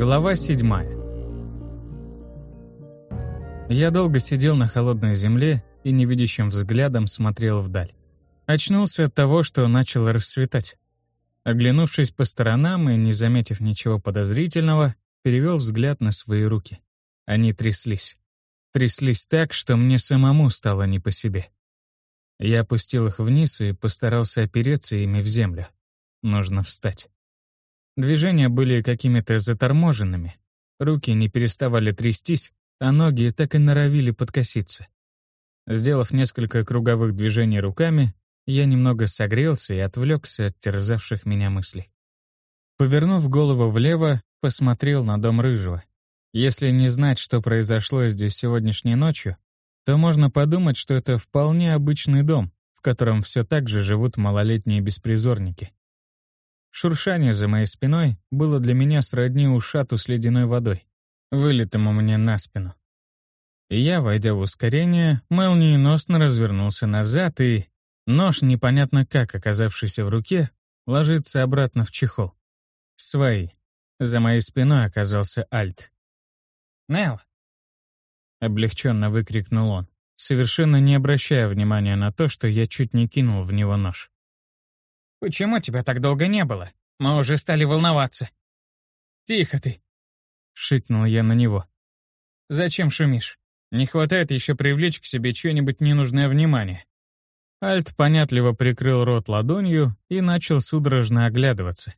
Глава седьмая. Я долго сидел на холодной земле и невидящим взглядом смотрел вдаль. Очнулся от того, что начало расцветать. Оглянувшись по сторонам и не заметив ничего подозрительного, перевел взгляд на свои руки. Они тряслись. Тряслись так, что мне самому стало не по себе. Я опустил их вниз и постарался опереться ими в землю. Нужно встать. Движения были какими-то заторможенными. Руки не переставали трястись, а ноги так и норовили подкоситься. Сделав несколько круговых движений руками, я немного согрелся и отвлекся от терзавших меня мыслей. Повернув голову влево, посмотрел на дом Рыжего. Если не знать, что произошло здесь сегодняшней ночью, то можно подумать, что это вполне обычный дом, в котором все так же живут малолетние беспризорники. Шуршание за моей спиной было для меня сродни ушату с ледяной водой, вылитому мне на спину. И я, войдя в ускорение, молниеносно развернулся назад и... Нож, непонятно как оказавшийся в руке, ложится обратно в чехол. Свои. За моей спиной оказался Альт. «Нелл!» — облегченно выкрикнул он, совершенно не обращая внимания на то, что я чуть не кинул в него нож. «Почему тебя так долго не было? Мы уже стали волноваться». «Тихо ты!» — шикнул я на него. «Зачем шумишь? Не хватает еще привлечь к себе чье-нибудь ненужное внимание». Альт понятливо прикрыл рот ладонью и начал судорожно оглядываться.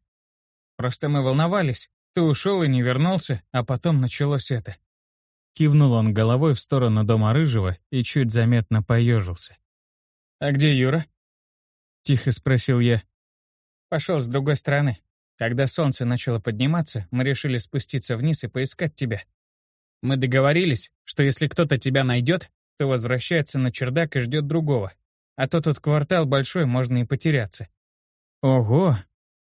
«Просто мы волновались. Ты ушел и не вернулся, а потом началось это». Кивнул он головой в сторону дома Рыжего и чуть заметно поежился. «А где Юра?» — тихо спросил я. Пошел с другой стороны. Когда солнце начало подниматься, мы решили спуститься вниз и поискать тебя. Мы договорились, что если кто-то тебя найдет, то возвращается на чердак и ждет другого. А то тут квартал большой, можно и потеряться. Ого!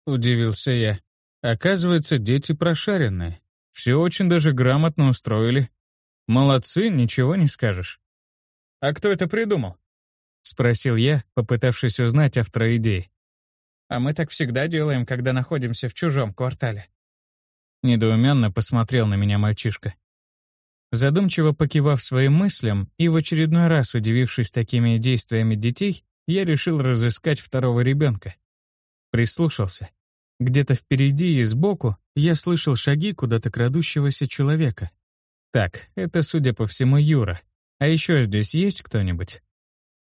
Удивился я. Оказывается, дети прошаренные. Все очень даже грамотно устроили. Молодцы, ничего не скажешь. А кто это придумал? Спросил я, попытавшись узнать автора идеи. А мы так всегда делаем, когда находимся в чужом квартале. Недоуменно посмотрел на меня мальчишка. Задумчиво покивав своим мыслям и в очередной раз удивившись такими действиями детей, я решил разыскать второго ребенка. Прислушался. Где-то впереди и сбоку я слышал шаги куда-то крадущегося человека. Так, это, судя по всему, Юра. А еще здесь есть кто-нибудь?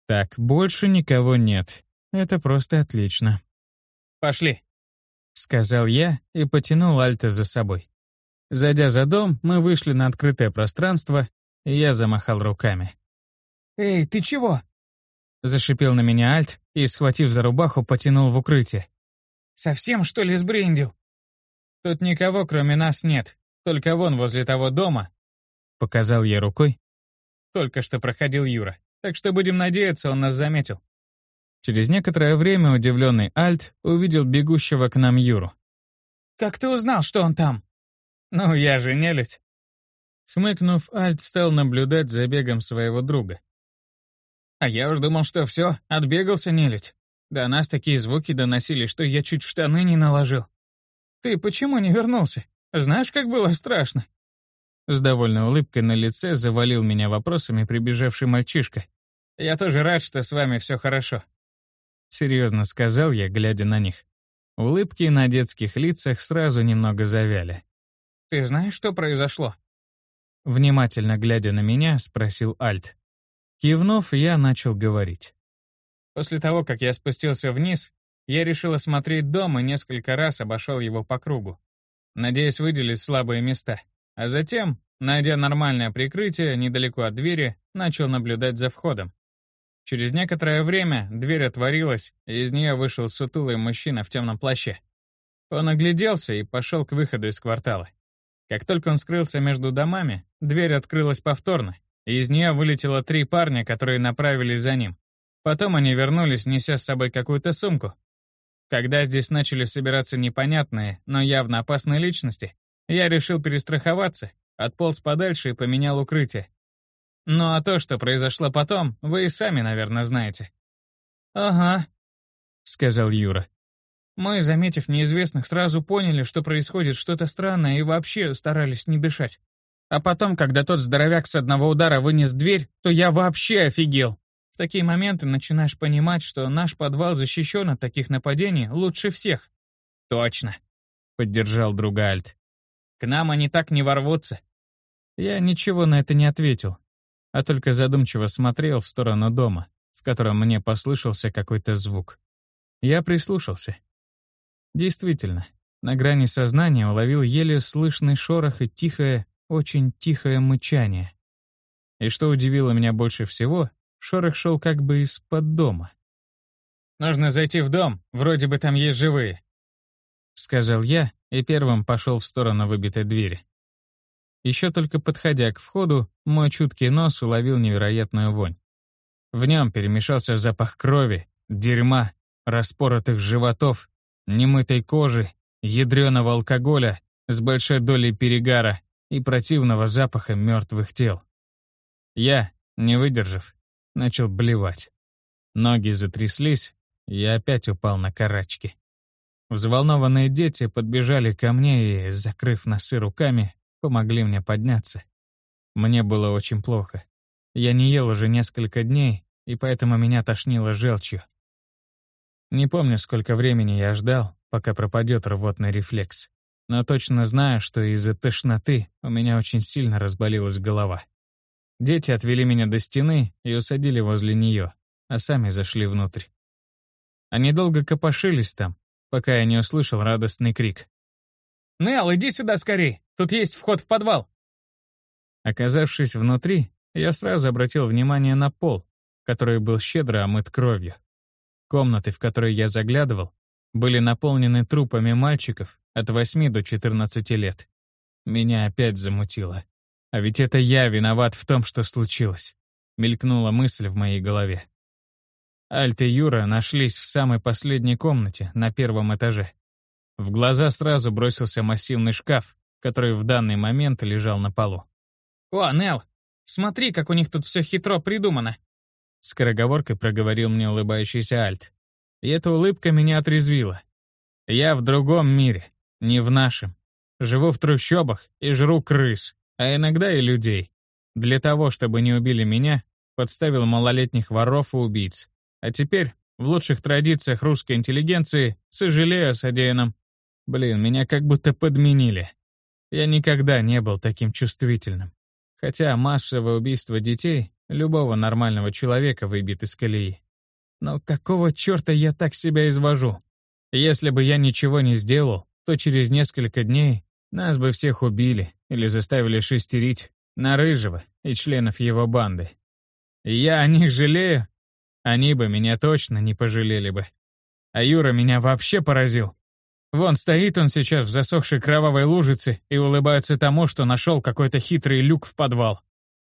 Так, больше никого нет. Это просто отлично. «Пошли», — сказал я и потянул Альта за собой. Зайдя за дом, мы вышли на открытое пространство, и я замахал руками. «Эй, ты чего?» Зашипел на меня Альт и, схватив за рубаху, потянул в укрытие. «Совсем, что ли, сбрендил?» «Тут никого, кроме нас, нет. Только вон возле того дома», — показал я рукой. Только что проходил Юра, так что будем надеяться, он нас заметил. Через некоторое время удивленный Альт увидел бегущего к нам Юру. «Как ты узнал, что он там?» «Ну, я же нелюдь». Хмыкнув, Альт стал наблюдать за бегом своего друга. «А я уж думал, что все, отбегался нелюдь. До нас такие звуки доносили, что я чуть в штаны не наложил. Ты почему не вернулся? Знаешь, как было страшно?» С довольной улыбкой на лице завалил меня вопросами прибежавший мальчишка. «Я тоже рад, что с вами все хорошо. — серьезно сказал я, глядя на них. Улыбки на детских лицах сразу немного завяли. «Ты знаешь, что произошло?» Внимательно глядя на меня, спросил Альт. Кивнув, я начал говорить. После того, как я спустился вниз, я решил осмотреть дом и несколько раз обошел его по кругу, надеясь выделить слабые места. А затем, найдя нормальное прикрытие недалеко от двери, начал наблюдать за входом. Через некоторое время дверь отворилась, и из нее вышел сутулый мужчина в темном плаще. Он огляделся и пошел к выходу из квартала. Как только он скрылся между домами, дверь открылась повторно, и из нее вылетело три парня, которые направились за ним. Потом они вернулись, неся с собой какую-то сумку. Когда здесь начали собираться непонятные, но явно опасные личности, я решил перестраховаться, отполз подальше и поменял укрытие. Ну а то, что произошло потом, вы и сами, наверное, знаете. «Ага», — сказал Юра. Мы, заметив неизвестных, сразу поняли, что происходит что-то странное и вообще старались не дышать. А потом, когда тот здоровяк с одного удара вынес дверь, то я вообще офигел. В такие моменты начинаешь понимать, что наш подвал защищен от таких нападений лучше всех. Точно, поддержал друга Альт. К нам они так не ворвутся. Я ничего на это не ответил, а только задумчиво смотрел в сторону дома, в котором мне послышался какой-то звук. Я прислушался. Действительно, на грани сознания уловил еле слышный шорох и тихое, очень тихое мычание. И что удивило меня больше всего, шорох шел как бы из-под дома. «Нужно зайти в дом, вроде бы там есть живые», — сказал я и первым пошел в сторону выбитой двери. Еще только подходя к входу, мой чуткий нос уловил невероятную вонь. В нем перемешался запах крови, дерьма, распоротых животов, немытой кожи, ядреного алкоголя с большой долей перегара и противного запаха мертвых тел. Я, не выдержав, начал блевать. Ноги затряслись, я опять упал на карачки. Взволнованные дети подбежали ко мне и, закрыв носы руками, помогли мне подняться. Мне было очень плохо. Я не ел уже несколько дней, и поэтому меня тошнило желчью. Не помню, сколько времени я ждал, пока пропадет рвотный рефлекс. Но точно знаю, что из-за тошноты у меня очень сильно разболелась голова. Дети отвели меня до стены и усадили возле нее, а сами зашли внутрь. Они долго копошились там, пока я не услышал радостный крик. «Нелл, иди сюда скорей! Тут есть вход в подвал!» Оказавшись внутри, я сразу обратил внимание на пол, который был щедро омыт кровью. Комнаты, в которые я заглядывал, были наполнены трупами мальчиков от 8 до 14 лет. Меня опять замутило. А ведь это я виноват в том, что случилось. Мелькнула мысль в моей голове. Альт и Юра нашлись в самой последней комнате, на первом этаже. В глаза сразу бросился массивный шкаф, который в данный момент лежал на полу. «О, Нел, смотри, как у них тут все хитро придумано!» Скороговоркой проговорил мне улыбающийся Альт. И эта улыбка меня отрезвила. Я в другом мире, не в нашем. Живу в трущобах и жру крыс, а иногда и людей. Для того, чтобы не убили меня, подставил малолетних воров и убийц. А теперь, в лучших традициях русской интеллигенции, сожалею о содеянном. Блин, меня как будто подменили. Я никогда не был таким чувствительным. Хотя массовое убийство детей любого нормального человека выбит из колеи. Но какого черта я так себя извожу? Если бы я ничего не сделал, то через несколько дней нас бы всех убили или заставили шестерить на Рыжего и членов его банды. Я о них жалею? Они бы меня точно не пожалели бы. А Юра меня вообще поразил. Вон стоит он сейчас в засохшей кровавой лужице и улыбается тому, что нашел какой-то хитрый люк в подвал.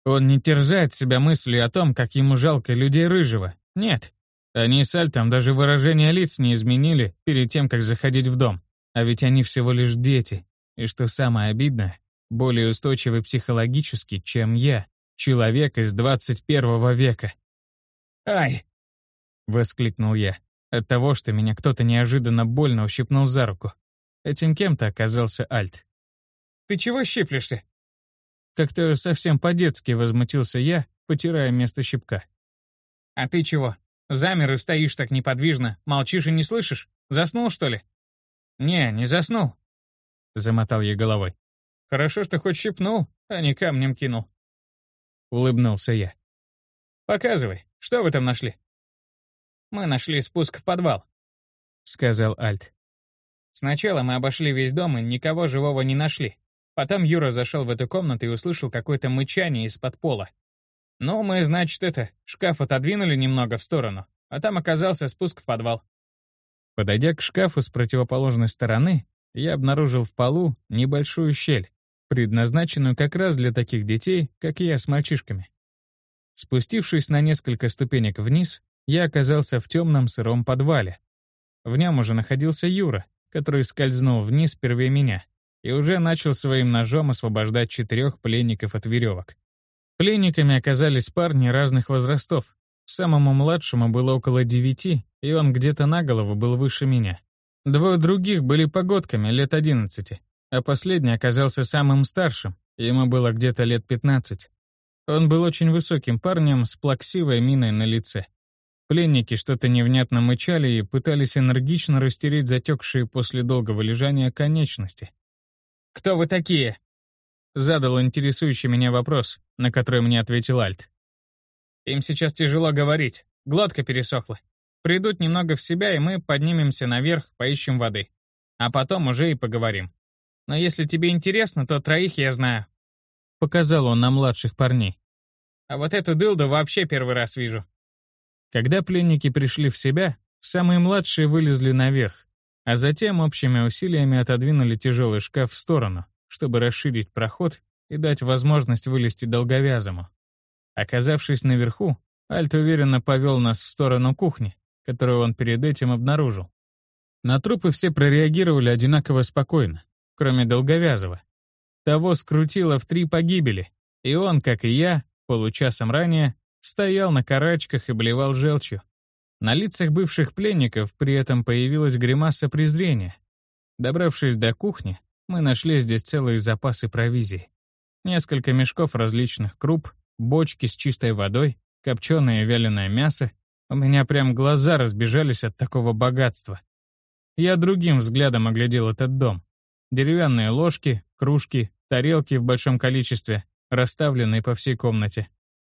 Он не терзает себя мыслью о том, как ему жалко людей Рыжего. Нет. Они с Альтом даже выражение лиц не изменили перед тем, как заходить в дом. А ведь они всего лишь дети. И что самое обидное, более устойчивы психологически, чем я, человек из 21 века. «Ай!» — воскликнул я. От того, что меня кто-то неожиданно больно ущипнул за руку. Этим кем-то оказался Альт. «Ты чего щиплешься?» Как-то совсем по-детски возмутился я, потирая место щипка. «А ты чего? Замер и стоишь так неподвижно, молчишь и не слышишь? Заснул, что ли?» «Не, не заснул», — замотал я головой. «Хорошо, что хоть щипнул, а не камнем кинул». Улыбнулся я. «Показывай, что вы там нашли?» Мы нашли спуск в подвал», — сказал Альт. Сначала мы обошли весь дом и никого живого не нашли. Потом Юра зашел в эту комнату и услышал какое-то мычание из-под пола. Ну, мы, значит, это, шкаф отодвинули немного в сторону, а там оказался спуск в подвал. Подойдя к шкафу с противоположной стороны, я обнаружил в полу небольшую щель, предназначенную как раз для таких детей, как я с мальчишками. Спустившись на несколько ступенек вниз, я оказался в темном сыром подвале. В нем уже находился Юра, который скользнул вниз первее меня и уже начал своим ножом освобождать четырех пленников от веревок. Пленниками оказались парни разных возрастов. Самому младшему было около девяти, и он где-то на голову был выше меня. Двое других были погодками лет одиннадцати, а последний оказался самым старшим, ему было где-то лет пятнадцать. Он был очень высоким парнем с плаксивой миной на лице. Пленники что-то невнятно мычали и пытались энергично растереть затекшие после долгого лежания конечности. «Кто вы такие?» Задал интересующий меня вопрос, на который мне ответил Альт. «Им сейчас тяжело говорить, глотка пересохла. Придут немного в себя, и мы поднимемся наверх, поищем воды. А потом уже и поговорим. Но если тебе интересно, то троих я знаю». Показал он на младших парней. А вот эту дылду вообще первый раз вижу. Когда пленники пришли в себя, самые младшие вылезли наверх, а затем общими усилиями отодвинули тяжелый шкаф в сторону, чтобы расширить проход и дать возможность вылезти долговязому. Оказавшись наверху, Альт уверенно повел нас в сторону кухни, которую он перед этим обнаружил. На трупы все прореагировали одинаково спокойно, кроме долговязого. Того скрутило в три погибели, и он, как и я, получасом ранее, стоял на карачках и блевал желчью. На лицах бывших пленников при этом появилась гримаса презрения. Добравшись до кухни, мы нашли здесь целые запасы провизии. Несколько мешков различных круп, бочки с чистой водой, копченое вяленое мясо. У меня прям глаза разбежались от такого богатства. Я другим взглядом оглядел этот дом. Деревянные ложки, кружки, тарелки в большом количестве, расставленные по всей комнате.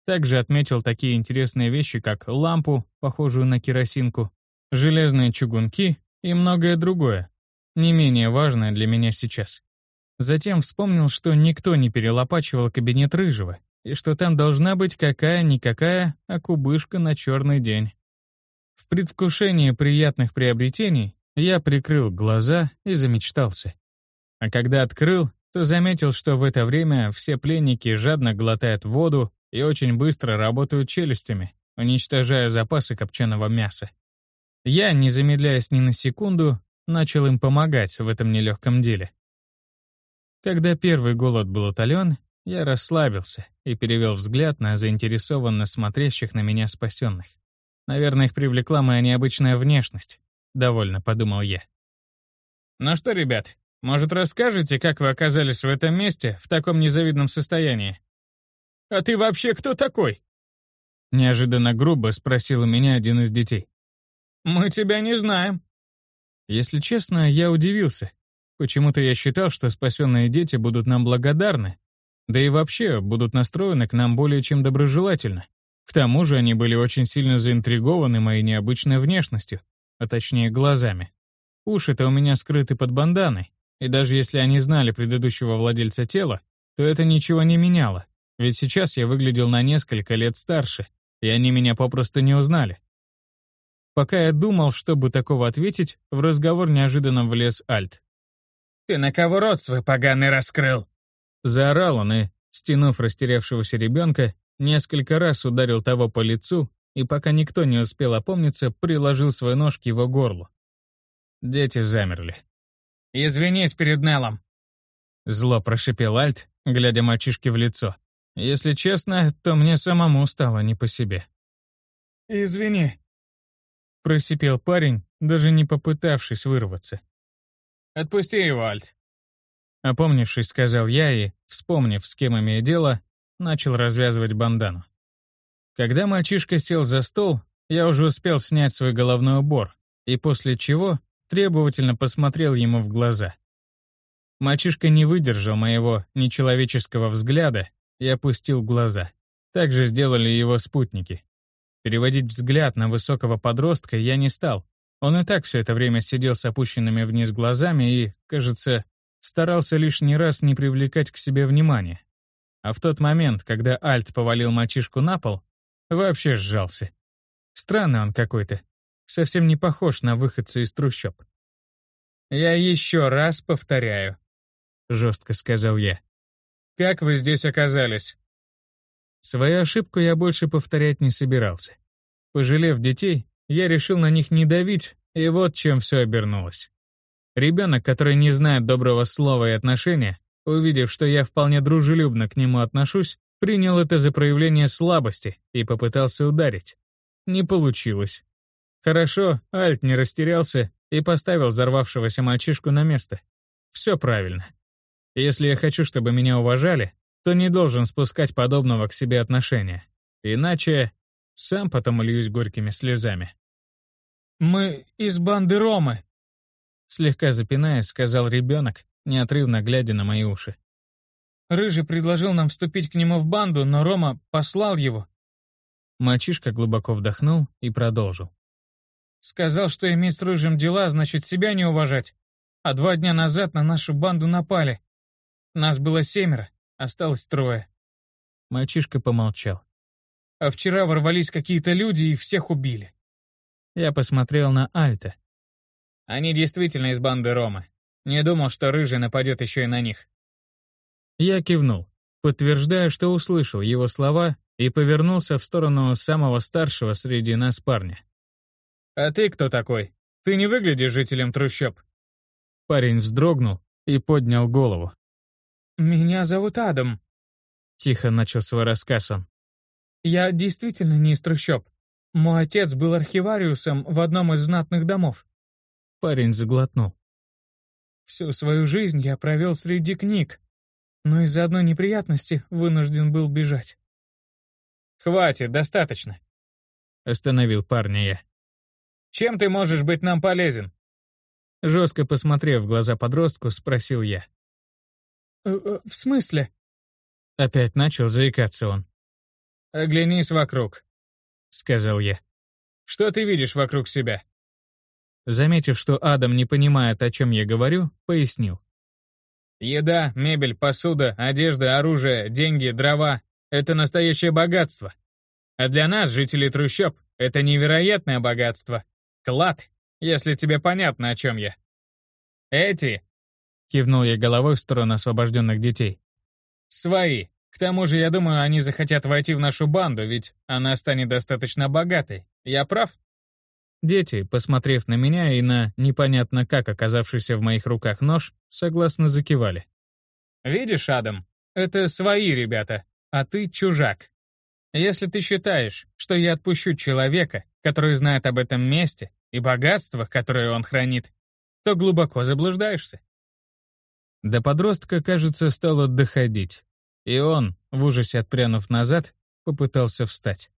Также отметил такие интересные вещи, как лампу, похожую на керосинку, железные чугунки и многое другое, не менее важное для меня сейчас. Затем вспомнил, что никто не перелопачивал кабинет Рыжего, и что там должна быть какая-никакая, а кубышка на черный день. В предвкушении приятных приобретений я прикрыл глаза и замечтался. А когда открыл, то заметил, что в это время все пленники жадно глотают воду и очень быстро работают челюстями, уничтожая запасы копченого мяса. Я, не замедляясь ни на секунду, начал им помогать в этом нелегком деле. Когда первый голод был утолен, я расслабился и перевел взгляд на заинтересованно смотрящих на меня спасенных. Наверное, их привлекла моя необычная внешность. Довольно, подумал я. «Ну что, ребят, может, расскажете, как вы оказались в этом месте в таком незавидном состоянии? А ты вообще кто такой? Неожиданно грубо спросил у меня один из детей. Мы тебя не знаем. Если честно, я удивился. Почему-то я считал, что спасенные дети будут нам благодарны, да и вообще будут настроены к нам более чем доброжелательно. К тому же они были очень сильно заинтригованы моей необычной внешностью, а точнее глазами. Уши-то у меня скрыты под банданой, и даже если они знали предыдущего владельца тела, то это ничего не меняло, ведь сейчас я выглядел на несколько лет старше, и они меня попросту не узнали. Пока я думал, чтобы такого ответить, в разговор неожиданно влез Альт. «Ты на кого рот свой поганый раскрыл?» Заорал он и, стянув растерявшегося ребенка, несколько раз ударил того по лицу и, пока никто не успел опомниться, приложил свой нож к его горлу. Дети замерли. «Извинись перед Неллом!» Зло прошипел Альт, глядя мальчишке в лицо. Если честно, то мне самому стало не по себе. «Извини», — просипел парень, даже не попытавшись вырваться. «Отпусти его, Альт». Опомнившись, сказал я и, вспомнив, с кем имею дело, начал развязывать бандану. Когда мальчишка сел за стол, я уже успел снять свой головной убор, и после чего требовательно посмотрел ему в глаза. Мальчишка не выдержал моего нечеловеческого взгляда и опустил глаза. Так же сделали его спутники. Переводить взгляд на высокого подростка я не стал. Он и так все это время сидел с опущенными вниз глазами и, кажется, старался лишний раз не привлекать к себе внимания. А в тот момент, когда Альт повалил мальчишку на пол, вообще сжался. Странный он какой-то, совсем не похож на выходца из трущоб. «Я еще раз повторяю», — жестко сказал я. «Как вы здесь оказались?» Свою ошибку я больше повторять не собирался. Пожалев детей, я решил на них не давить, и вот чем все обернулось. Ребенок, который не знает доброго слова и отношения, увидев, что я вполне дружелюбно к нему отношусь, принял это за проявление слабости и попытался ударить. Не получилось. Хорошо, Альт не растерялся и поставил взорвавшегося мальчишку на место. Все правильно. Если я хочу, чтобы меня уважали, то не должен спускать подобного к себе отношения. Иначе сам потом льюсь горькими слезами. «Мы из банды Ромы», — слегка запинаясь, сказал ребенок, неотрывно глядя на мои уши. «Рыжий предложил нам вступить к нему в банду, но Рома послал его». Мальчишка глубоко вдохнул и продолжил. «Сказал, что иметь с Рыжим дела, значит себя не уважать. А два дня назад на нашу банду напали. Нас было семеро, осталось трое». Мальчишка помолчал. «А вчера ворвались какие-то люди и всех убили». Я посмотрел на Альта. «Они действительно из банды Ромы. Не думал, что Рыжий нападет еще и на них». Я кивнул, подтверждая, что услышал его слова, и повернулся в сторону самого старшего среди нас парня. «А ты кто такой? Ты не выглядишь жителем трущоб». Парень вздрогнул и поднял голову. «Меня зовут Адам», — тихо начал свой рассказ он. «Я действительно не из трущоб. Мой отец был архивариусом в одном из знатных домов». Парень заглотнул. «Всю свою жизнь я провел среди книг, но из-за одной неприятности вынужден был бежать». «Хватит, достаточно», — остановил парня я. «Чем ты можешь быть нам полезен?» Жестко посмотрев в глаза подростку, спросил я. «Э -э, «В смысле?» Опять начал заикаться он. «Оглянись вокруг», — сказал я. «Что ты видишь вокруг себя?» Заметив, что Адам не понимает, о чем я говорю, пояснил. Еда, мебель, посуда, одежда, оружие, деньги, дрова — это настоящее богатство. А для нас, жителей трущоб, это невероятное богатство. Клад, если тебе понятно, о чем я. Эти, кивнул я головой в сторону освобожденных детей. Свои. К тому же, я думаю, они захотят войти в нашу банду, ведь она станет достаточно богатой. Я прав? Дети, посмотрев на меня и на непонятно как оказавшийся в моих руках нож, согласно закивали. «Видишь, Адам, это свои ребята, а ты чужак. Если ты считаешь, что я отпущу человека, который знает об этом месте и богатствах, которые он хранит, то глубоко заблуждаешься». До подростка, кажется, стало доходить, и он, в ужасе отпрянув назад, попытался встать.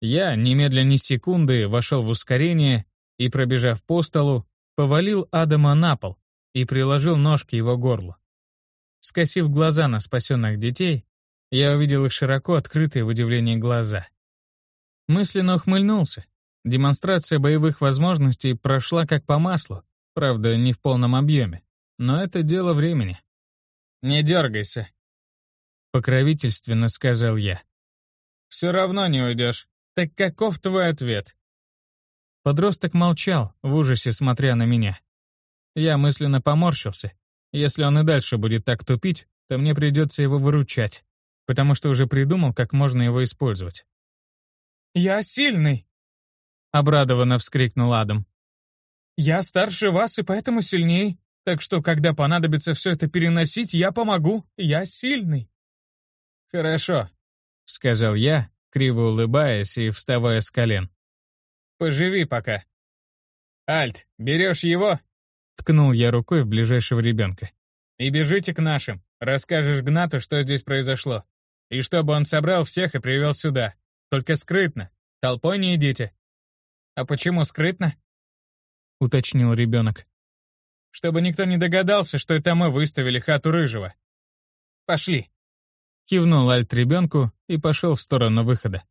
Я, немедля ни секунды, вошел в ускорение и, пробежав по столу, повалил Адама на пол и приложил нож к его горлу. Скосив глаза на спасенных детей, я увидел их широко открытые в удивлении глаза. Мысленно ухмыльнулся. Демонстрация боевых возможностей прошла как по маслу, правда, не в полном объеме, но это дело времени. «Не дергайся», — покровительственно сказал я. «Все равно не уйдешь. Так каков твой ответ?» Подросток молчал, в ужасе смотря на меня. Я мысленно поморщился. Если он и дальше будет так тупить, то мне придется его выручать, потому что уже придумал, как можно его использовать. «Я сильный!» — обрадованно вскрикнул Адам. «Я старше вас и поэтому сильней, так что, когда понадобится все это переносить, я помогу, я сильный». «Хорошо», — сказал я, криво улыбаясь и вставая с колен. «Поживи пока». «Альт, берешь его?» Ткнул я рукой в ближайшего ребенка. «И бежите к нашим. Расскажешь Гнату, что здесь произошло. И чтобы он собрал всех и привел сюда. Только скрытно. Толпой не идите». «А почему скрытно?» Уточнил ребенок. «Чтобы никто не догадался, что это мы выставили хату Рыжего. Пошли». Кивнул Альт ребенку и пошел в сторону выхода.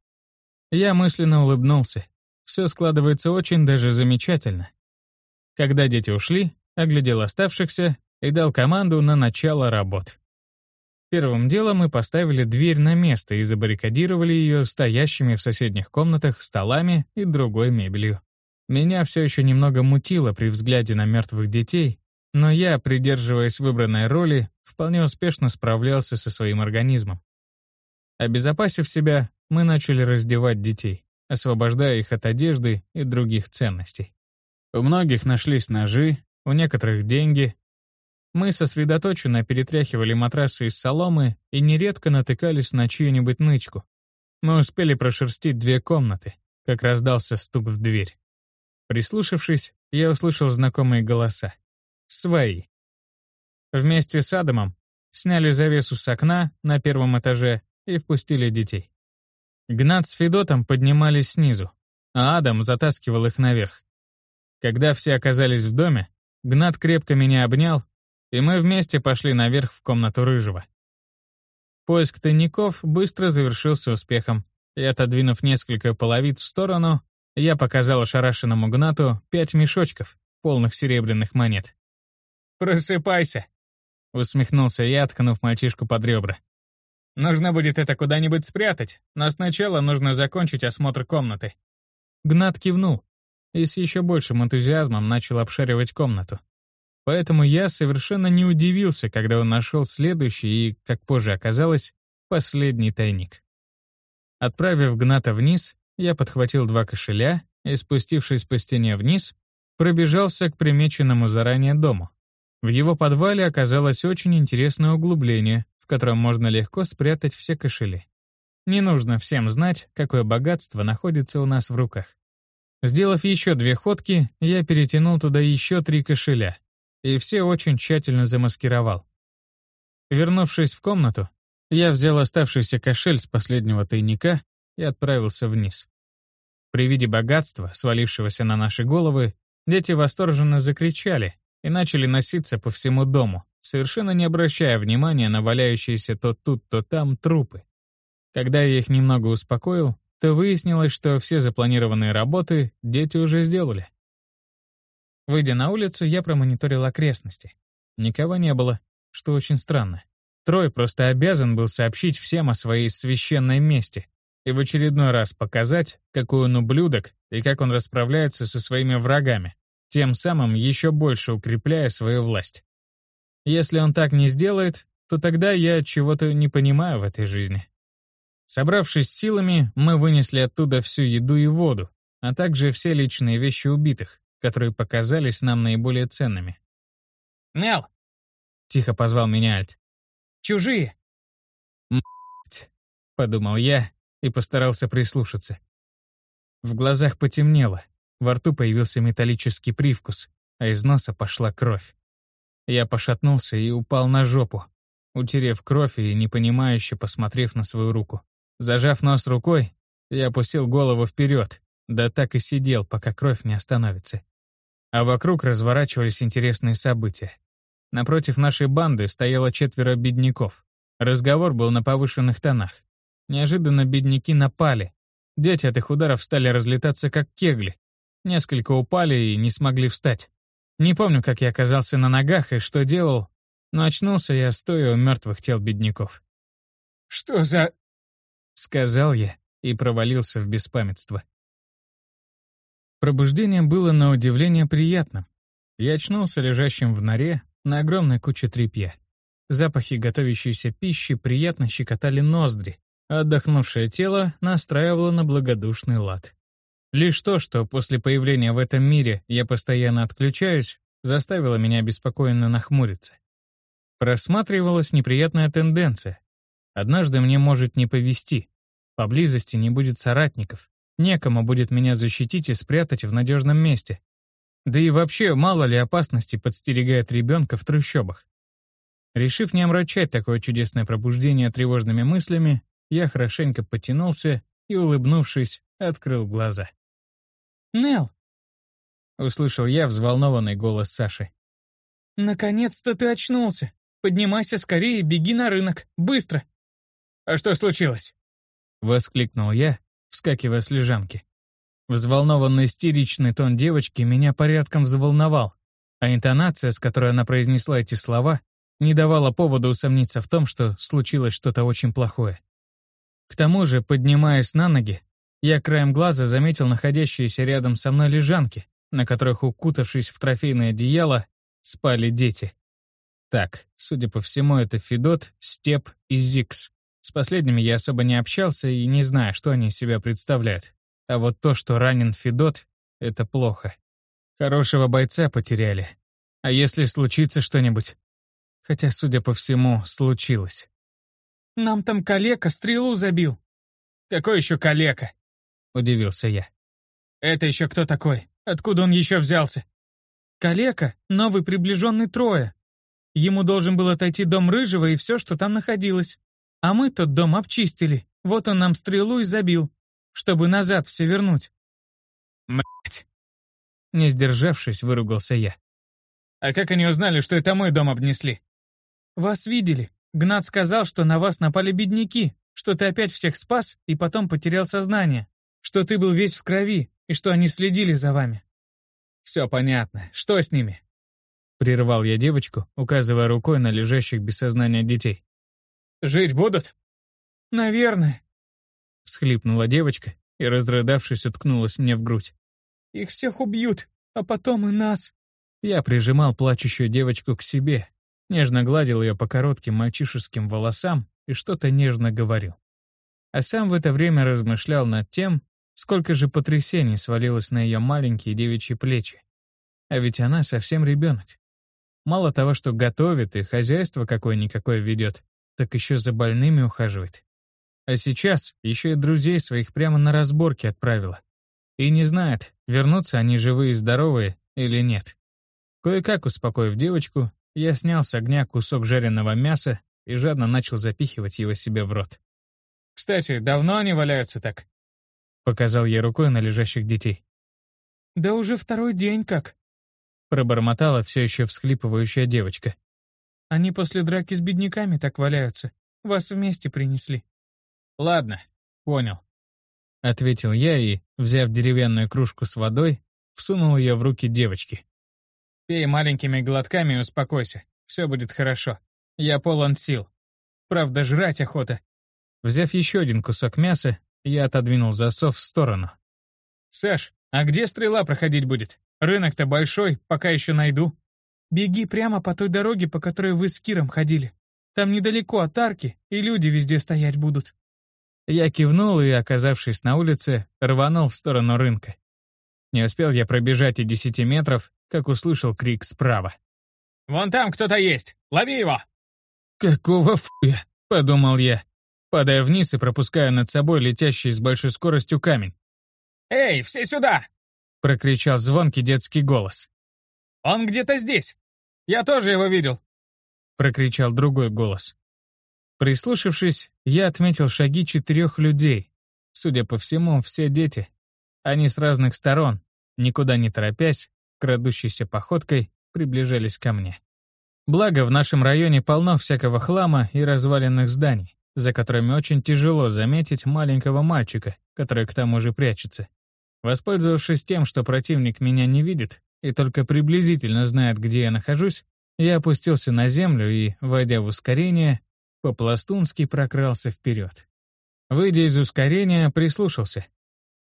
Я мысленно улыбнулся. Все складывается очень даже замечательно. Когда дети ушли, оглядел оставшихся и дал команду на начало работ. Первым делом мы поставили дверь на место и забаррикадировали ее стоящими в соседних комнатах столами и другой мебелью. Меня все еще немного мутило при взгляде на мертвых детей, но я, придерживаясь выбранной роли, вполне успешно справлялся со своим организмом. Обезопасив себя, мы начали раздевать детей, освобождая их от одежды и других ценностей. У многих нашлись ножи, у некоторых деньги. Мы сосредоточенно перетряхивали матрасы из соломы и нередко натыкались на чью-нибудь нычку. Мы успели прошерстить две комнаты, как раздался стук в дверь. Прислушавшись, я услышал знакомые голоса. Свои. Вместе с Адамом сняли завесу с окна на первом этаже и впустили детей. Гнат с Федотом поднимались снизу, а Адам затаскивал их наверх. Когда все оказались в доме, Гнат крепко меня обнял, и мы вместе пошли наверх в комнату Рыжего. Поиск тайников быстро завершился успехом, и, отодвинув несколько половиц в сторону, я показал ошарашенному Гнату пять мешочков, полных серебряных монет. «Просыпайся!» — усмехнулся я, ткнув мальчишку под ребра. «Нужно будет это куда-нибудь спрятать, но сначала нужно закончить осмотр комнаты». Гнат кивнул и с еще большим энтузиазмом начал обшаривать комнату. Поэтому я совершенно не удивился, когда он нашел следующий и, как позже оказалось, последний тайник. Отправив Гната вниз, я подхватил два кошеля и, спустившись по стене вниз, пробежался к примеченному заранее дому. В его подвале оказалось очень интересное углубление, в котором можно легко спрятать все кошели. Не нужно всем знать, какое богатство находится у нас в руках. Сделав еще две ходки, я перетянул туда еще три кошеля, и все очень тщательно замаскировал. Вернувшись в комнату, я взял оставшийся кошель с последнего тайника и отправился вниз. При виде богатства, свалившегося на наши головы, дети восторженно закричали и начали носиться по всему дому, совершенно не обращая внимания на валяющиеся то тут, то там трупы. Когда я их немного успокоил, то выяснилось, что все запланированные работы дети уже сделали. Выйдя на улицу, я промониторил окрестности. Никого не было, что очень странно. Трой просто обязан был сообщить всем о своей священной мести, и в очередной раз показать, какой он ублюдок и как он расправляется со своими врагами, тем самым еще больше укрепляя свою власть. Если он так не сделает, то тогда я чего-то не понимаю в этой жизни. Собравшись силами, мы вынесли оттуда всю еду и воду, а также все личные вещи убитых, которые показались нам наиболее ценными. «Нел!» — тихо позвал меня Альт. «Чужие!» «М***ть!» — подумал я и постарался прислушаться. В глазах потемнело, во рту появился металлический привкус, а из носа пошла кровь. Я пошатнулся и упал на жопу, утерев кровь и непонимающе посмотрев на свою руку. Зажав нос рукой, я опустил голову вперед, да так и сидел, пока кровь не остановится. А вокруг разворачивались интересные события. Напротив нашей банды стояло четверо бедняков. Разговор был на повышенных тонах. Неожиданно бедняки напали. Дети от их ударов стали разлетаться как кегли. Несколько упали и не смогли встать. Не помню, как я оказался на ногах и что делал, но очнулся я стоя у мертвых тел бедняков. «Что за...» — сказал я и провалился в беспамятство. Пробуждение было на удивление приятным. Я очнулся лежащим в норе на огромной куче тряпья. Запахи готовящейся пищи приятно щекотали ноздри, Отдохнувшее тело настраивало на благодушный лад. Лишь то, что после появления в этом мире я постоянно отключаюсь, заставило меня обеспокоенно нахмуриться. Просматривалась неприятная тенденция. Однажды мне может не повезти. Поблизости не будет соратников. Некому будет меня защитить и спрятать в надежном месте. Да и вообще, мало ли опасности подстерегает ребенка в трущобах. Решив не омрачать такое чудесное пробуждение тревожными мыслями, я хорошенько потянулся и, улыбнувшись, открыл глаза. «Нелл!» — услышал я взволнованный голос Саши. «Наконец-то ты очнулся! Поднимайся скорее и беги на рынок! Быстро!» «А что случилось?» — воскликнул я, вскакивая с лежанки. Взволнованный истеричный тон девочки меня порядком взволновал, а интонация, с которой она произнесла эти слова, не давала повода усомниться в том, что случилось что-то очень плохое. К тому же, поднимаясь на ноги, я краем глаза заметил находящиеся рядом со мной лежанки, на которых, укутавшись в трофейное одеяло, спали дети. Так, судя по всему, это Федот, Степ и Зикс. С последними я особо не общался и не знаю, что они из себя представляют. А вот то, что ранен Федот, это плохо. Хорошего бойца потеряли. А если случится что-нибудь? Хотя, судя по всему, случилось. Нам там калека стрелу забил». «Какой еще калека?» — удивился я. «Это еще кто такой?» Откуда он еще взялся? Калека — новый приближенный Троя. Ему должен был отойти дом Рыжего и все, что там находилось. А мы тот дом обчистили. Вот он нам стрелу и забил, чтобы назад все вернуть. Мать! Не сдержавшись, выругался я. А как они узнали, что это мой дом обнесли? Вас видели. Гнат сказал, что на вас напали бедняки, что ты опять всех спас и потом потерял сознание, что ты был весь в крови и что они следили за вами. Все понятно. Что с ними? Прервал я девочку, указывая рукой на лежащих без сознания детей. «Жить будут?» «Наверное», — всхлипнула девочка и, разрыдавшись, уткнулась мне в грудь. «Их всех убьют, а потом и нас». Я прижимал плачущую девочку к себе, нежно гладил ее по коротким мальчишеским волосам и что-то нежно говорил. А сам в это время размышлял над тем, сколько же потрясений свалилось на ее маленькие девичьи плечи. А ведь она совсем ребенок. Мало того, что готовит и хозяйство какое-никакое ведет, так еще за больными ухаживает. А сейчас еще и друзей своих прямо на разборки отправила. И не знает, вернутся они живые и здоровые или нет. Кое-как успокоив девочку, я снял с огня кусок жареного мяса и жадно начал запихивать его себе в рот. «Кстати, давно они валяются так?» Показал я рукой на лежащих детей. «Да уже второй день как», пробормотала все еще всхлипывающая девочка. «Они после драки с бедняками так валяются. Вас вместе принесли». «Ладно, понял», — ответил я и, взяв деревянную кружку с водой, всунул ее в руки девочки. «Пей маленькими глотками и успокойся. Все будет хорошо. Я полон сил. Правда, жрать охота». Взяв еще один кусок мяса, я отодвинул засов в сторону. «Саш, а где стрела проходить будет? Рынок-то большой, пока еще найду». «Беги прямо по той дороге, по которой вы с Киром ходили. Там недалеко от арки, и люди везде стоять будут». Я кивнул и, оказавшись на улице, рванул в сторону рынка. Не успел я пробежать и десяти метров, как услышал крик справа. «Вон там кто-то есть! Лови его!» «Какого фуя?» — подумал я, падая вниз и пропуская над собой летящий с большой скоростью камень. «Эй, все сюда!» — прокричал звонкий детский голос. «Он где-то здесь! Я тоже его видел!» — прокричал другой голос. Прислушавшись, я отметил шаги четырех людей. Судя по всему, все дети. Они с разных сторон, никуда не торопясь, крадущейся походкой, приближались ко мне. Благо, в нашем районе полно всякого хлама и разваленных зданий, за которыми очень тяжело заметить маленького мальчика, который к тому же прячется. Воспользовавшись тем, что противник меня не видит и только приблизительно знает, где я нахожусь, я опустился на землю и, войдя в ускорение, по-пластунски прокрался вперед. Выйдя из ускорения, прислушался.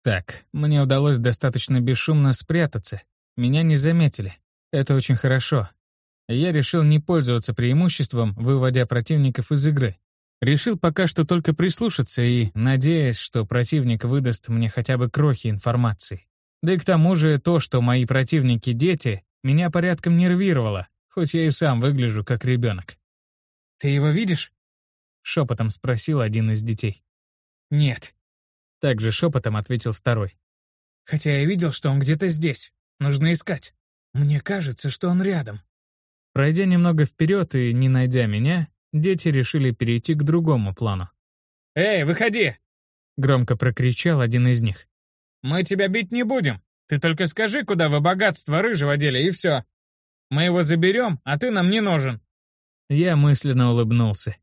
Так, мне удалось достаточно бесшумно спрятаться. Меня не заметили. Это очень хорошо. Я решил не пользоваться преимуществом, выводя противников из игры. Решил пока что только прислушаться и, надеясь, что противник выдаст мне хотя бы крохи информации. Да и к тому же то, что мои противники — дети, меня порядком нервировало, хоть я и сам выгляжу как ребенок. «Ты его видишь?» — шепотом спросил один из детей. «Нет». Также шепотом ответил второй. «Хотя я видел, что он где-то здесь. Нужно искать. Мне кажется, что он рядом». Пройдя немного вперед и не найдя меня, дети решили перейти к другому плану. «Эй, выходи!» — громко прокричал один из них. «Мы тебя бить не будем. Ты только скажи, куда вы богатство рыжего дели, и все. Мы его заберем, а ты нам не нужен». Я мысленно улыбнулся.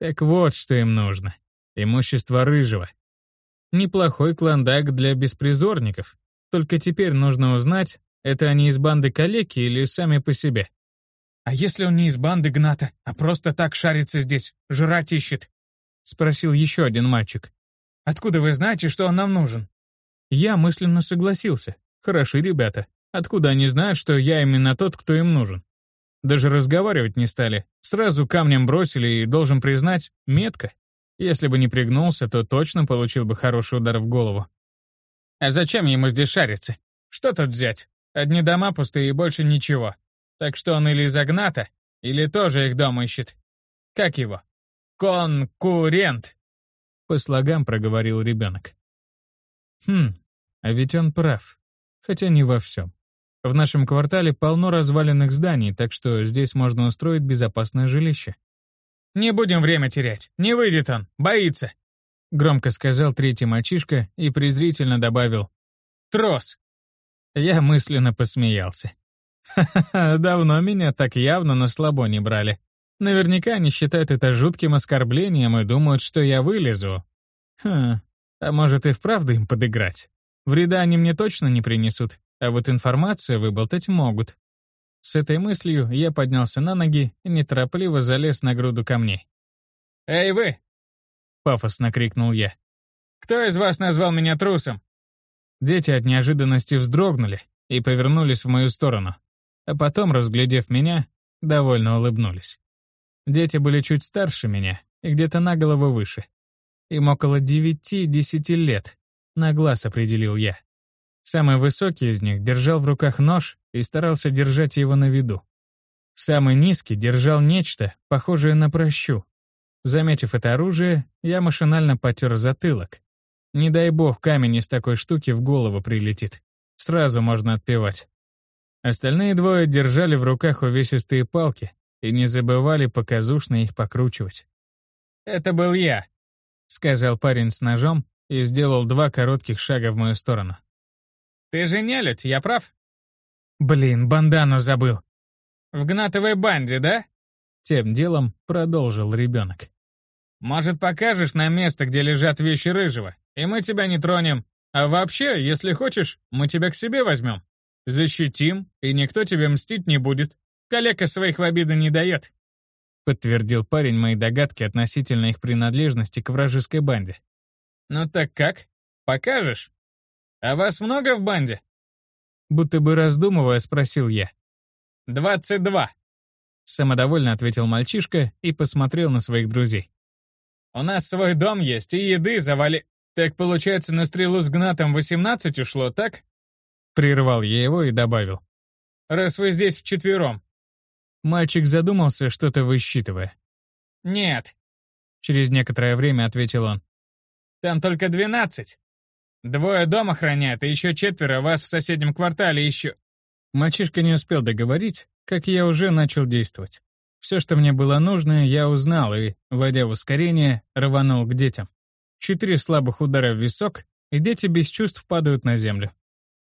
Так вот, что им нужно. Имущество рыжего. Неплохой клондак для беспризорников. Только теперь нужно узнать, это они из банды калеки или сами по себе. «А если он не из банды Гната, а просто так шарится здесь, жрать ищет?» — спросил еще один мальчик. «Откуда вы знаете, что он нам нужен?» Я мысленно согласился. «Хороши ребята. Откуда они знают, что я именно тот, кто им нужен?» Даже разговаривать не стали. Сразу камнем бросили и, должен признать, метко. Если бы не пригнулся, то точно получил бы хороший удар в голову. А зачем ему здесь шариться? Что тут взять? Одни дома пустые и больше ничего. Так что он или загната, или тоже их дом ищет. Как его? Конкурент. По слогам проговорил ребенок. Хм, а ведь он прав. хотя не во всем. В нашем квартале полно разваленных зданий, так что здесь можно устроить безопасное жилище. «Не будем время терять. Не выйдет он. Боится», — громко сказал третий мальчишка и презрительно добавил. «Трос». Я мысленно посмеялся. Ха-ха-ха, давно меня так явно на слабо не брали. Наверняка они считают это жутким оскорблением и думают, что я вылезу. Хм, а может и вправду им подыграть? Вреда они мне точно не принесут, а вот информацию выболтать могут. С этой мыслью я поднялся на ноги и неторопливо залез на груду камней. «Эй вы!» — пафосно крикнул я. «Кто из вас назвал меня трусом?» Дети от неожиданности вздрогнули и повернулись в мою сторону, а потом, разглядев меня, довольно улыбнулись. Дети были чуть старше меня и где-то на голову выше. Им около девяти-десяти лет, на глаз определил я. Самый высокий из них держал в руках нож и старался держать его на виду. Самый низкий держал нечто, похожее на прощу. Заметив это оружие, я машинально потер затылок. Не дай бог камень из такой штуки в голову прилетит. Сразу можно отпевать. Остальные двое держали в руках увесистые палки и не забывали показушно их покручивать. «Это был я», — сказал парень с ножом и сделал два коротких шага в мою сторону. «Ты же нелюдь, я прав?» «Блин, бандану забыл». «В гнатовой банде, да?» Тем делом продолжил ребенок. «Может, покажешь нам место, где лежат вещи Рыжего, и мы тебя не тронем. А вообще, если хочешь, мы тебя к себе возьмем. Защитим, и никто тебе мстить не будет. Коллега своих в обиду не дает», — подтвердил парень мои догадки относительно их принадлежности к вражеской банде. «Ну так как? Покажешь?» «А вас много в банде?» Будто бы раздумывая, спросил я. «Двадцать два», — самодовольно ответил мальчишка и посмотрел на своих друзей. «У нас свой дом есть, и еды завали...» «Так, получается, на стрелу с гнатом восемнадцать ушло, так?» Прервал я его и добавил. «Раз вы здесь вчетвером». Мальчик задумался, что-то высчитывая. «Нет», — через некоторое время ответил он. «Там только двенадцать. Двое дома хранят, и еще четверо вас в соседнем квартале еще...» Мальчишка не успел договорить, как я уже начал действовать. Все, что мне было нужно, я узнал и, войдя в ускорение, рванул к детям. Четыре слабых удара в висок, и дети без чувств падают на землю.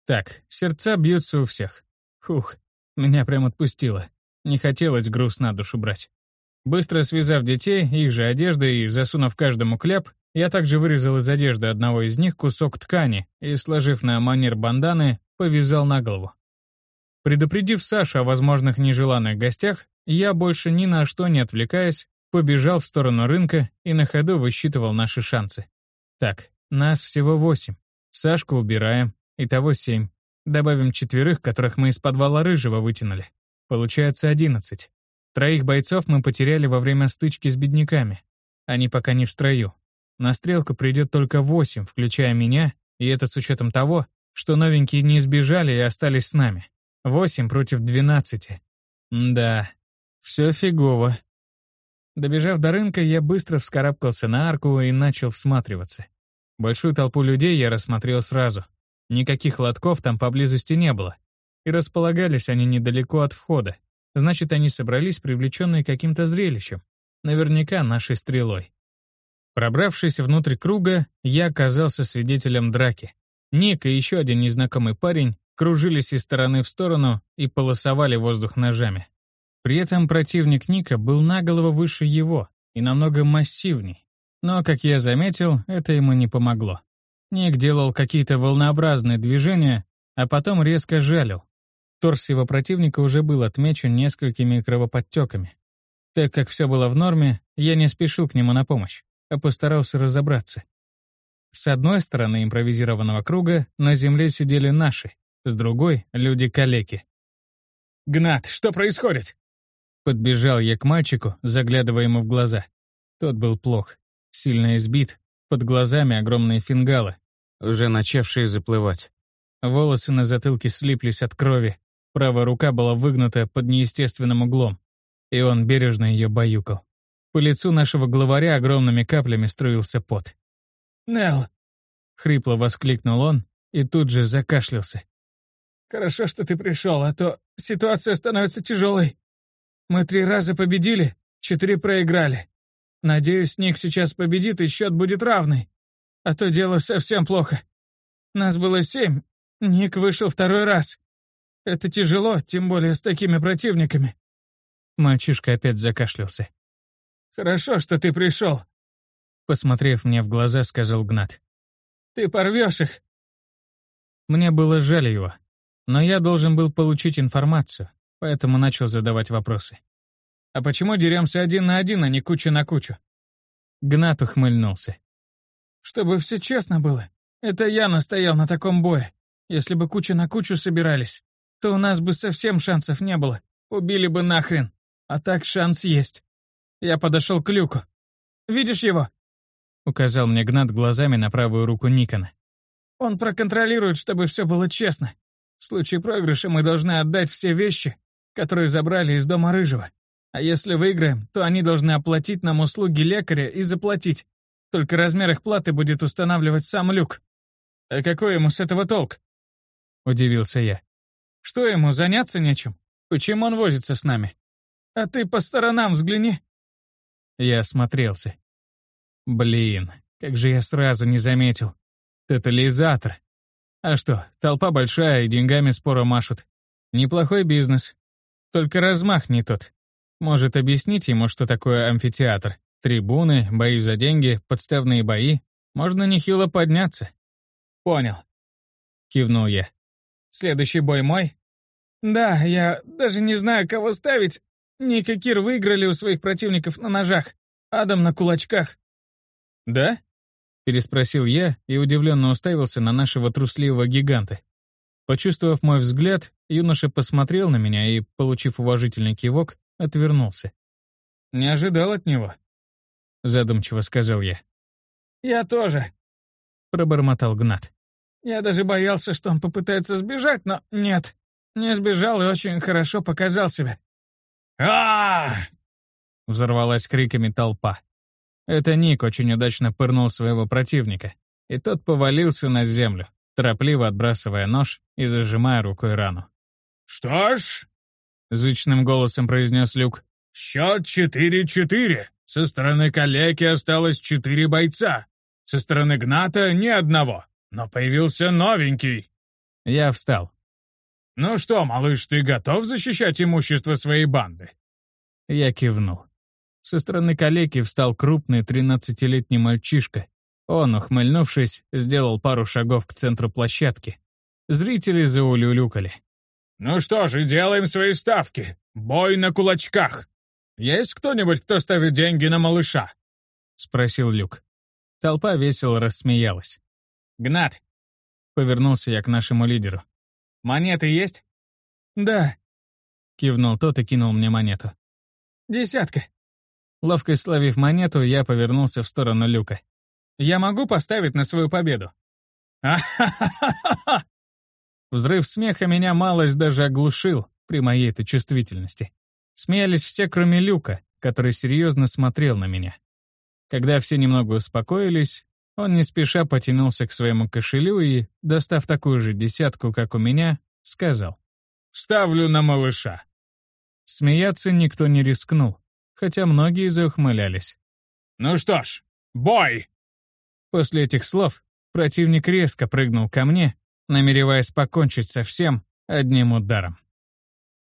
Так, сердца бьются у всех. Фух, меня прям отпустило. Не хотелось груз на душу брать. Быстро связав детей, их же одеждой и засунув каждому кляп, я также вырезал из одежды одного из них кусок ткани и, сложив на манер банданы, повязал на голову. Предупредив Сашу о возможных нежеланных гостях, я больше ни на что не отвлекаясь, побежал в сторону рынка и на ходу высчитывал наши шансы. Так, нас всего восемь. Сашку убираем, итого семь. Добавим четверых, которых мы из подвала Рыжего вытянули. Получается одиннадцать. Троих бойцов мы потеряли во время стычки с бедняками. Они пока не в строю. На стрелку придет только восемь, включая меня, и это с учетом того, что новенькие не сбежали и остались с нами. Восемь против двенадцати. Да, все фигово. Добежав до рынка, я быстро вскарабкался на арку и начал всматриваться. Большую толпу людей я рассмотрел сразу. Никаких лотков там поблизости не было. И располагались они недалеко от входа. Значит, они собрались, привлеченные каким-то зрелищем. Наверняка нашей стрелой. Пробравшись внутрь круга, я оказался свидетелем драки. Ник и еще один незнакомый парень кружились из стороны в сторону и полосовали воздух ножами. При этом противник Ника был на голову выше его и намного массивней. Но, как я заметил, это ему не помогло. Ник делал какие-то волнообразные движения, а потом резко жалил. Торс его противника уже был отмечен несколькими кровоподтеками. Так как все было в норме, я не спешил к нему на помощь а постарался разобраться. С одной стороны импровизированного круга на земле сидели наши, с другой — люди-калеки. «Гнат, что происходит?» Подбежал я к мальчику, заглядывая ему в глаза. Тот был плох, сильно избит, под глазами огромные фингалы, уже начавшие заплывать. Волосы на затылке слиплись от крови, правая рука была выгнута под неестественным углом, и он бережно ее баюкал. По лицу нашего главаря огромными каплями струился пот. «Нелл!» — хрипло воскликнул он и тут же закашлялся. Хорошо, что ты пришел, а то ситуация становится тяжелой. Мы три раза победили, четыре проиграли. Надеюсь, Ник сейчас победит, и счет будет равный. А то дело совсем плохо. Нас было семь, Ник вышел второй раз. Это тяжело, тем более с такими противниками. Мальчишка опять закашлялся. «Хорошо, что ты пришел», — посмотрев мне в глаза, сказал Гнат. «Ты порвешь их». Мне было жаль его, но я должен был получить информацию, поэтому начал задавать вопросы. «А почему деремся один на один, а не куча на кучу?» Гнат ухмыльнулся. «Чтобы все честно было, это я настоял на таком бое. Если бы куча на кучу собирались, то у нас бы совсем шансов не было. Убили бы нахрен. А так шанс есть. Я подошел к люку. Видишь его?» Указал мне Гнат глазами на правую руку Никона. «Он проконтролирует, чтобы все было честно. В случае проигрыша мы должны отдать все вещи, которые забрали из дома Рыжего. А если выиграем, то они должны оплатить нам услуги лекаря и заплатить. Только размер их платы будет устанавливать сам Люк. А какой ему с этого толк? Удивился я. Что ему, заняться нечем? Почему он возится с нами? А ты по сторонам взгляни. Я осмотрелся. Блин, как же я сразу не заметил. Тотализатор. А что, толпа большая и деньгами споро машут. Неплохой бизнес. Только размах не тот. Может объяснить ему, что такое амфитеатр? Трибуны, бои за деньги, подставные бои. Можно нехило подняться. Понял. Кивнул я. Следующий бой мой? Да, я даже не знаю, кого ставить. Ник и Кир выиграли у своих противников на ножах. Адам на кулачках. Да? Переспросил я и удивленно уставился на нашего трусливого гиганта. Почувствовав мой взгляд, юноша посмотрел на меня и, получив уважительный кивок, отвернулся. «Не ожидал от него», — задумчиво сказал я. «Я тоже», — пробормотал Гнат. «Я даже боялся, что он попытается сбежать, но нет, не сбежал и очень хорошо показал себя а Взорвалась криками толпа. Это Ник очень удачно пырнул своего противника, и тот повалился на землю, торопливо отбрасывая нож и зажимая рукой рану. «Что ж», — звучным голосом произнес Люк, — «счет четыре-четыре. Со стороны калеки осталось четыре бойца. Со стороны Гната — ни одного, но появился новенький». Я встал. «Ну что, малыш, ты готов защищать имущество своей банды?» Я кивнул. Со стороны калеки встал крупный тринадцатилетний мальчишка. Он, ухмыльнувшись, сделал пару шагов к центру площадки. Зрители заулюлюкали. «Ну что же, делаем свои ставки. Бой на кулачках. Есть кто-нибудь, кто ставит деньги на малыша?» — спросил Люк. Толпа весело рассмеялась. «Гнат!» — повернулся я к нашему лидеру. «Монеты есть?» «Да», — кивнул тот и кинул мне монету. «Десятка». Ловко словив монету, я повернулся в сторону люка. «Я могу поставить на свою победу?» «А-ха-ха-ха-ха!» Взрыв смеха меня малость даже оглушил при моей-то чувствительности. Смеялись все, кроме Люка, который серьезно смотрел на меня. Когда все немного успокоились, он не спеша потянулся к своему кошелю и, достав такую же десятку, как у меня, сказал. «Ставлю на малыша». Смеяться никто не рискнул, хотя многие заухмылялись. «Ну что ж, бой!» После этих слов противник резко прыгнул ко мне, намереваясь покончить со всем одним ударом.